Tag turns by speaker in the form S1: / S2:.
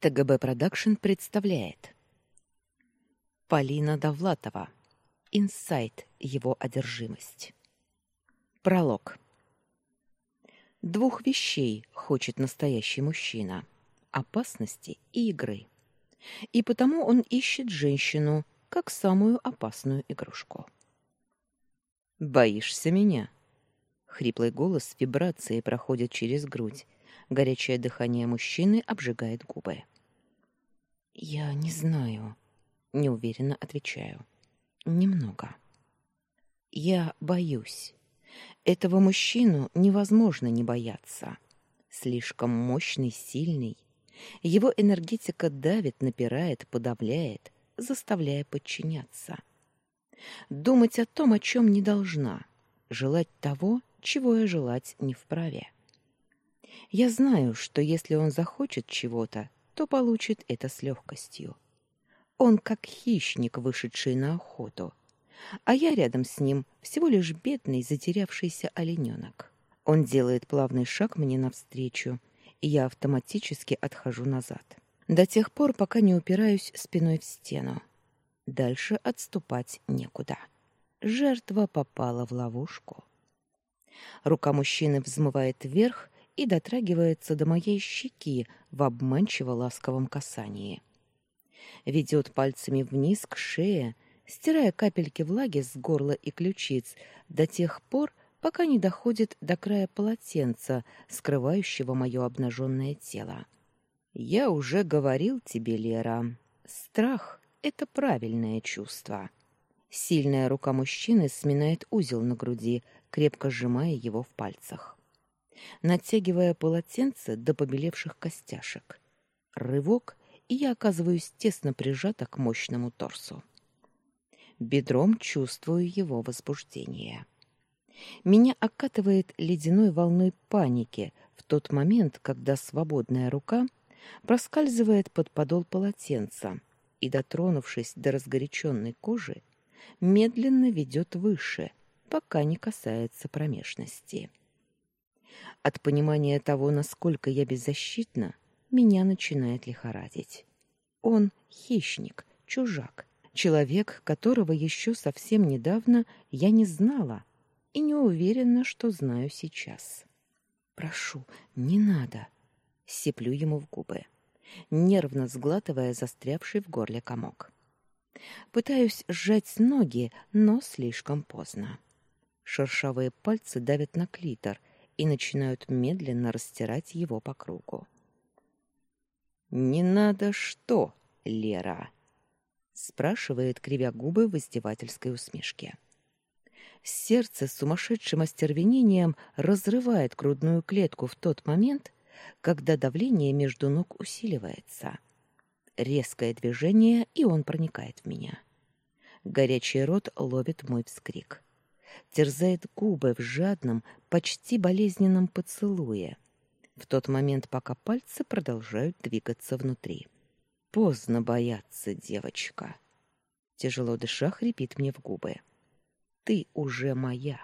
S1: ТГБ Продакшн представляет Полина Довлатова Инсайт его одержимость Пролог Двух вещей хочет настоящий мужчина опасности и игры. И потому он ищет женщину как самую опасную игрушку. Боишься меня? Хриплый голос с вибрацией проходит через грудь Горячее дыхание мужчины обжигает губы. Я не знаю, неуверенно отвечаю. Немного. Я боюсь. Этого мужчину невозможно не бояться. Слишком мощный, сильный. Его энергетика давит, напирает, подавляет, заставляя подчиняться. Думать о том, о чем не должна. Желать того, чего я желать не вправе. Я знаю, что если он захочет чего-то, то получит это с легкостью. Он как хищник, вышедший на охоту, а я рядом с ним всего лишь бедный, затерявшийся олененок. Он делает плавный шаг мне навстречу, и я автоматически отхожу назад. До тех пор, пока не упираюсь спиной в стену. Дальше отступать некуда. Жертва попала в ловушку. Рука мужчины взмывает вверх, и дотрагивается до моей щеки в обманчиво ласковом касании. Ведет пальцами вниз к шее, стирая капельки влаги с горла и ключиц до тех пор, пока не доходит до края полотенца, скрывающего мое обнаженное тело. «Я уже говорил тебе, Лера, страх — это правильное чувство». Сильная рука мужчины сминает узел на груди, крепко сжимая его в пальцах натягивая полотенце до побелевших костяшек. Рывок, и я оказываюсь тесно прижата к мощному торсу. Бедром чувствую его возбуждение. Меня окатывает ледяной волной паники в тот момент, когда свободная рука проскальзывает под подол полотенца и, дотронувшись до разгоряченной кожи, медленно ведет выше, пока не касается промежности. От понимания того, насколько я беззащитна, меня начинает лихорадить. Он хищник, чужак, человек, которого еще совсем недавно я не знала и не уверена, что знаю сейчас. Прошу, не надо, сиплю ему в губы, нервно сглатывая застрявший в горле комок. Пытаюсь сжать ноги, но слишком поздно. Шершавые пальцы давят на клитор, и начинают медленно растирать его по кругу. «Не надо что, Лера?» — спрашивает, кривя губы в издевательской усмешке. Сердце с сумасшедшим остервенением разрывает грудную клетку в тот момент, когда давление между ног усиливается. Резкое движение, и он проникает в меня. Горячий рот ловит мой вскрик терзает губы в жадном, почти болезненном поцелуе, в тот момент, пока пальцы продолжают двигаться внутри. Поздно бояться, девочка. Тяжело дыша хрипит мне в губы. Ты уже моя.